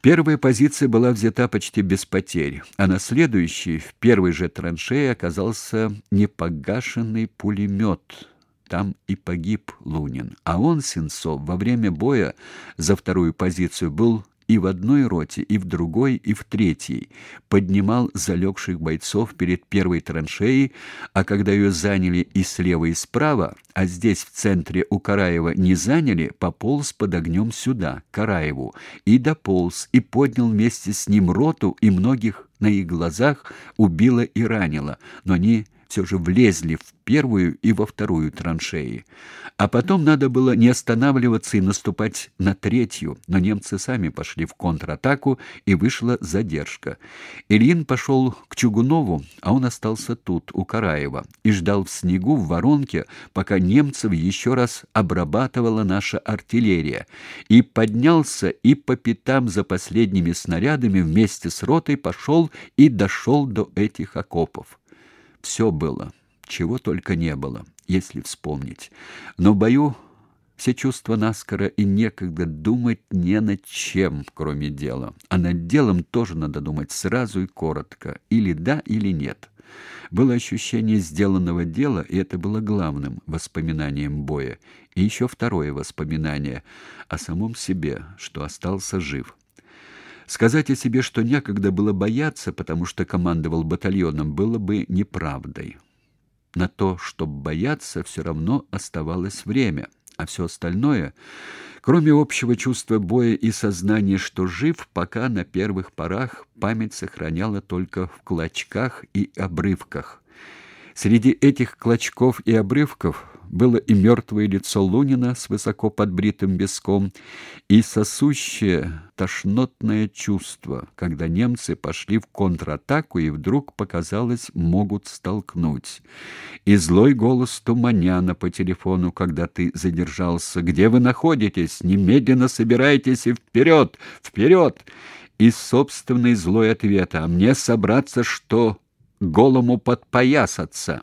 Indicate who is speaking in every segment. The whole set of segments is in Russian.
Speaker 1: Первая позиция была взята почти без потерь, а на следующей, в первой же траншее, оказался непогашенный пулемет. Там и погиб Лунин. А он, Сенцов, во время боя за вторую позицию был и в одной роте, и в другой, и в третьей, поднимал залегших бойцов перед первой траншеей, а когда ее заняли и слева, и справа, а здесь в центре у Караева не заняли, пополз под огнем сюда, Караеву, и дополз, и поднял вместе с ним роту, и многих на их глазах убило и ранило, но они все же влезли в первую и во вторую траншеи. А потом надо было не останавливаться и наступать на третью, но немцы сами пошли в контратаку, и вышла задержка. Ильин пошел к Чугунову, а он остался тут, у Караева, и ждал в снегу в воронке, пока немцев еще раз обрабатывала наша артиллерия, и поднялся и по пятам за последними снарядами вместе с ротой пошел и дошел до этих окопов. Все было, чего только не было, если вспомнить. Но в бою все чувства наскоро и некогда думать не над чем, кроме дела. А над делом тоже надо думать сразу и коротко, или да, или нет. Было ощущение сделанного дела, и это было главным воспоминанием боя. И еще второе воспоминание о самом себе, что остался жив. Сказать о себе, что некогда было бояться, потому что командовал батальоном, было бы неправдой. На то, чтобы бояться, все равно оставалось время, а все остальное, кроме общего чувства боя и сознания, что жив, пока на первых порах память сохраняла только в клочках и обрывках. Среди этих клочков и обрывков было и мертвое лицо Лунина с высоко подбритым виском, и сосущее тошнотное чувство, когда немцы пошли в контратаку и вдруг, показалось, могут столкнуть. И злой голос Туманяна по телефону, когда ты задержался. «Где вы находитесь? Немедленно собирайтесь и вперед! Вперед!» И собственный злой ответ «А мне собраться что?» голому подпоясаться.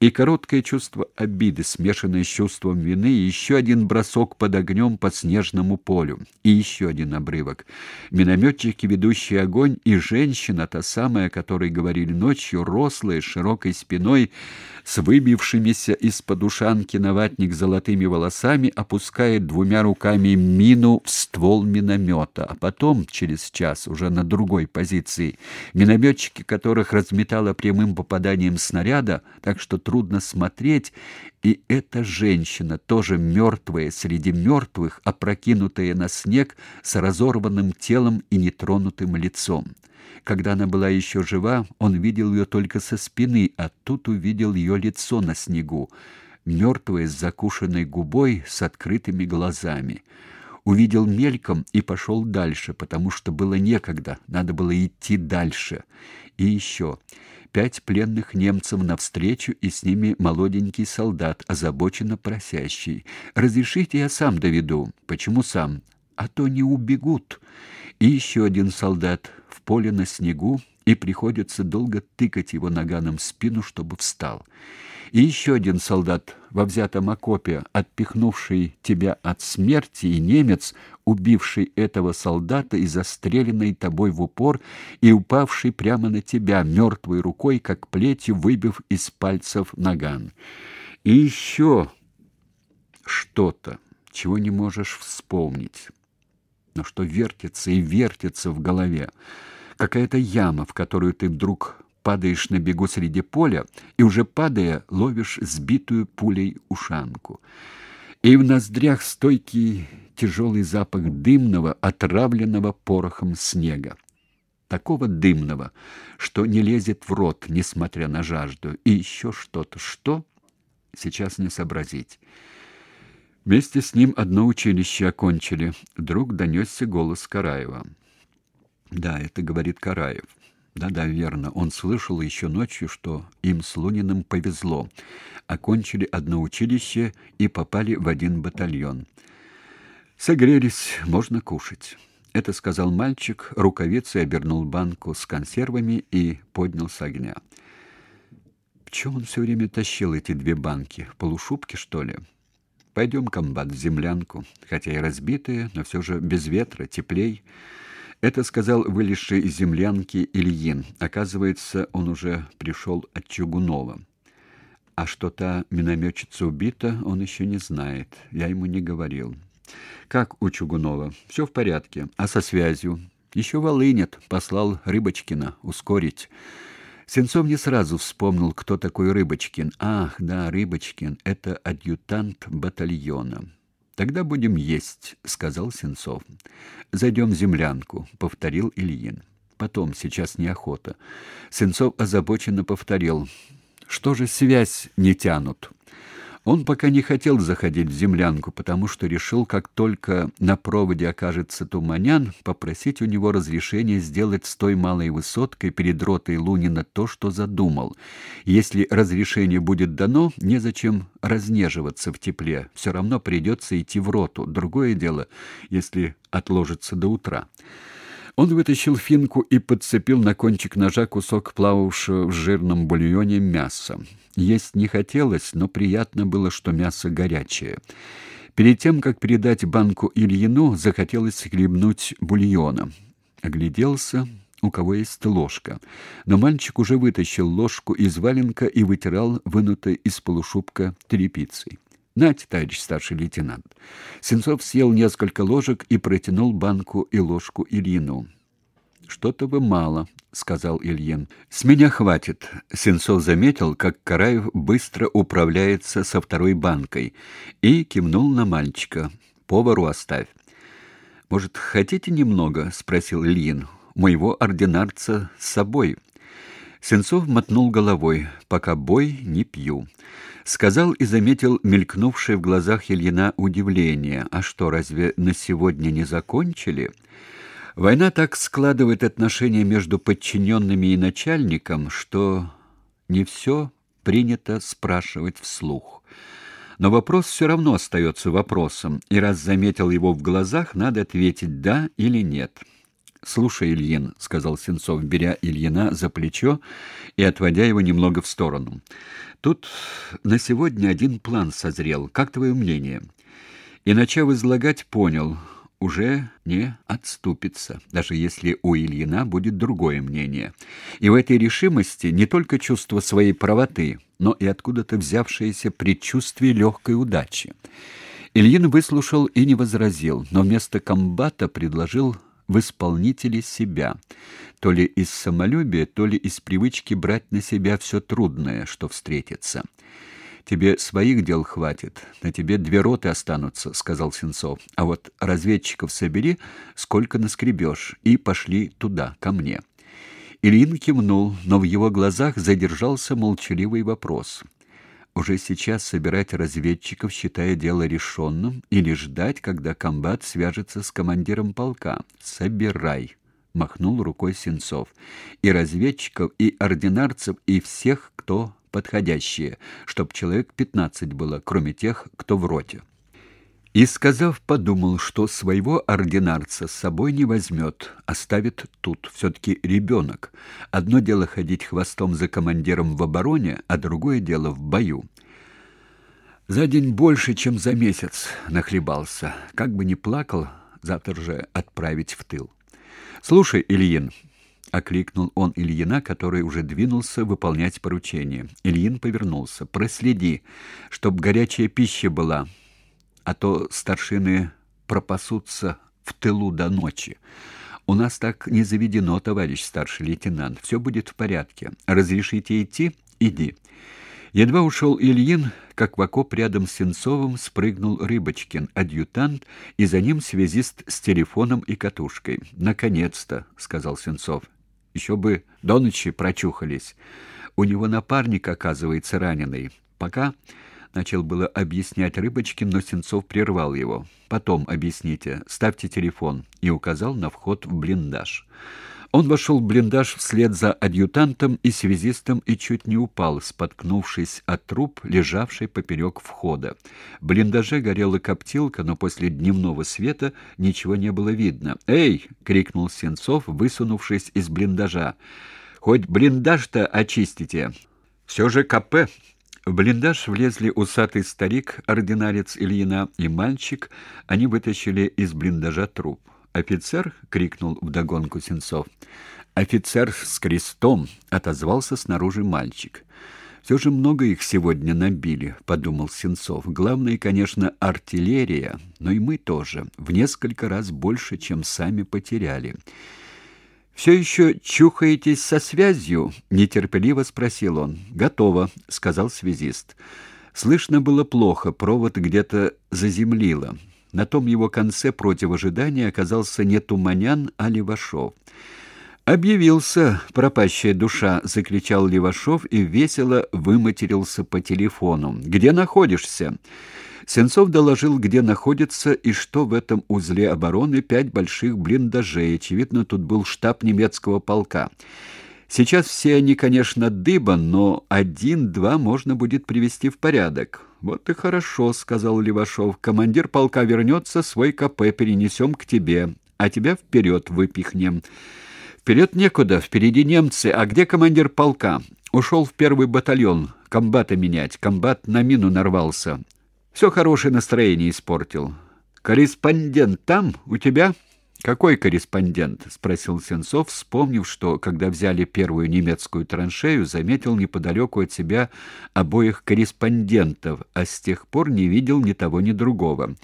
Speaker 1: И короткое чувство обиды, смешанное с чувством вины, еще один бросок под огнем по снежному полю, и еще один обрывок. Минометчики, ведущие огонь, и женщина, та самая, о которой говорили ночью, рослая, с широкой спиной, с выбившимися из-под ушанки на ватник золотыми волосами, опускает двумя руками мину в ствол миномета, а потом, через час, уже на другой позиции, минометчики которых разметало прямым попаданием снаряда, так что трудно смотреть, и эта женщина, тоже мертвая среди мертвых, опрокинутая на снег с разорванным телом и нетронутым лицом. Когда она была еще жива, он видел ее только со спины, а тут увидел ее лицо на снегу, мертвое с закушенной губой, с открытыми глазами. Увидел мельком и пошел дальше, потому что было некогда, надо было идти дальше. И еще пять пленных немцев навстречу, и с ними молоденький солдат, озабоченно просящий. «Разрешите, я сам доведу». «Почему сам?» «А то не убегут». И еще один солдат в поле на снегу, и приходится долго тыкать его наганом в спину, чтобы встал. И еще один солдат во взятом окопе, отпихнувший тебя от смерти, и немец, убивший этого солдата и застреленный тобой в упор и упавший прямо на тебя мертвой рукой, как плетью выбив из пальцев наган. И еще что-то, чего не можешь вспомнить, но что вертится и вертится в голове. Какая-то яма, в которую ты вдруг падаешь на бегу среди поля и уже падая ловишь сбитую пулей ушанку. И в ноздрях стойкий тяжелый запах дымного, отравленного порохом снега. Такого дымного, что не лезет в рот, несмотря на жажду. И еще что-то. Что? Сейчас не сообразить. Вместе с ним одно училище окончили. Вдруг донесся голос Караева. Да, это говорит Караев. Да-да, верно. Он слышал еще ночью, что им с Луниным повезло. Окончили одно училище и попали в один батальон. Согрелись, можно кушать. Это сказал мальчик, рукавицей обернул банку с консервами и поднял с огня. В чем он все время тащил эти две банки? В полушубке, что ли? Пойдем, комбат, в землянку, хотя и разбитые, но все же без ветра, теплей. Это сказал вылезший из землянки Ильин. Оказывается, он уже пришел от Чугунова. А что та минометчица убита, он еще не знает. Я ему не говорил. Как у Чугунова? Все в порядке. А со связью? Еще волынет. Послал Рыбочкина ускорить. Сенцов не сразу вспомнил, кто такой Рыбочкин. Ах, да, Рыбочкин это адъютант батальона. Тогда будем есть, сказал Сенцов. Зайдем в землянку, повторил Ильин. Потом, сейчас неохота. Сенцов озабоченно повторил: "Что же связь не тянут?" Он пока не хотел заходить в землянку, потому что решил, как только на проводе окажется Туманян, попросить у него разрешения сделать с той малой высоткой перед ротой Лунина то, что задумал. Если разрешение будет дано, незачем разнеживаться в тепле. Все равно придется идти в роту. Другое дело, если отложится до утра. Он вытащил финку и подцепил на кончик ножа кусок плававшего в жирном бульоне мяса. Есть не хотелось, но приятно было, что мясо горячее. Перед тем, как передать банку Ильину, захотелось хлебнуть бульона. Огляделся, у кого есть ложка. Но мальчик уже вытащил ложку из валенка и вытирал вынутой из полушубка тряпицей. «Нате, товарищ старший лейтенант». Сенцов съел несколько ложек и протянул банку и ложку Ильину. «Что-то вы мало», — сказал Ильин. «С меня хватит». Сенцов заметил, как Караев быстро управляется со второй банкой, и кивнул на мальчика. «Повару оставь». «Может, хотите немного?» — спросил Ильин. «Моего ординарца с собой». Сенцов мотнул головой. «Пока бой, не пью» сказал и заметил мелькнувшее в глазах Ильина удивление. А что, разве на сегодня не закончили? Война так складывает отношения между подчиненными и начальником, что не все принято спрашивать вслух. Но вопрос все равно остается вопросом, и раз заметил его в глазах, надо ответить «да» или «нет». «Слушай, Ильин», — сказал Сенцов, беря Ильина за плечо и отводя его немного в сторону. «Тут на сегодня один план созрел. Как твое мнение?» И, начав излагать, понял, уже не отступится, даже если у Ильина будет другое мнение. И в этой решимости не только чувство своей правоты, но и откуда-то взявшееся предчувствие легкой удачи. Ильин выслушал и не возразил, но вместо комбата предложил в исполнители себя, то ли из самолюбия, то ли из привычки брать на себя все трудное, что встретится. Тебе своих дел хватит, на тебе две роты останутся, сказал Сенцов. А вот разведчиков собери, сколько наскребешь, и пошли туда, ко мне. Ильин кивнул, но в его глазах задержался молчаливый вопрос уже сейчас собирать разведчиков, считая дело решенным, или ждать, когда комбат свяжется с командиром полка. Собирай, махнул рукой Сенцов. И разведчиков, и ординарцев, и всех, кто подходящие, чтоб человек пятнадцать было, кроме тех, кто в роте. И, сказав, подумал, что своего ординарца с собой не возьмет, оставит тут. Все-таки ребенок. Одно дело ходить хвостом за командиром в обороне, а другое дело в бою. За день больше, чем за месяц нахлебался. Как бы ни плакал, завтра же отправить в тыл. «Слушай, Ильин», — окликнул он Ильина, который уже двинулся выполнять поручение. Ильин повернулся. «Проследи, чтоб горячая пища была» а то старшины пропасутся в тылу до ночи. У нас так не заведено, товарищ старший лейтенант. Все будет в порядке. Разрешите идти? Иди. Едва ушел Ильин, как в окоп рядом с Сенцовым спрыгнул Рыбочкин, адъютант, и за ним связист с телефоном и катушкой. «Наконец-то», — сказал Сенцов. «Еще бы до ночи прочухались. У него напарник, оказывается, раненый. Пока...» Начал было объяснять Рыбочкин, но Сенцов прервал его. «Потом объясните. Ставьте телефон». И указал на вход в блиндаж. Он вошел в блиндаж вслед за адъютантом и связистом и чуть не упал, споткнувшись от труп, лежавший поперек входа. В блиндаже горела коптилка, но после дневного света ничего не было видно. «Эй!» — крикнул Сенцов, высунувшись из блиндажа. «Хоть блиндаж-то очистите!» «Все же КП!» В блиндаж влезли усатый старик, ординарец Ильина и мальчик. Они вытащили из блиндажа труп. офицер?» — крикнул вдогонку Сенцов. «Офицер с крестом!» — отозвался снаружи мальчик. «Все же много их сегодня набили», — подумал Сенцов. «Главное, конечно, артиллерия, но и мы тоже. В несколько раз больше, чем сами потеряли». «Все еще чухаетесь со связью?» — нетерпеливо спросил он. «Готово», — сказал связист. Слышно было плохо, провод где-то заземлило. На том его конце против ожидания оказался не Туманян, а Левашов. «Объявился пропащая душа!» — закричал Левашов и весело выматерился по телефону. «Где находишься?» Сенцов доложил, где находится и что в этом узле обороны пять больших блиндажей. Очевидно, тут был штаб немецкого полка. Сейчас все они, конечно, дыба, но один-два можно будет привести в порядок. Вот и хорошо, сказал Левашов. Командир полка вернется, свой КП перенесем к тебе, а тебя вперед выпихнем. Вперед некуда, впереди немцы. А где командир полка? Ушел в первый батальон комбата менять. Комбат на мину нарвался. Все хорошее настроение испортил. Корреспондент там у тебя? Какой корреспондент? спросил Сенцов, вспомнив, что когда взяли первую немецкую траншею, заметил неподалеку от себя обоих корреспондентов, а с тех пор не видел ни того, ни другого.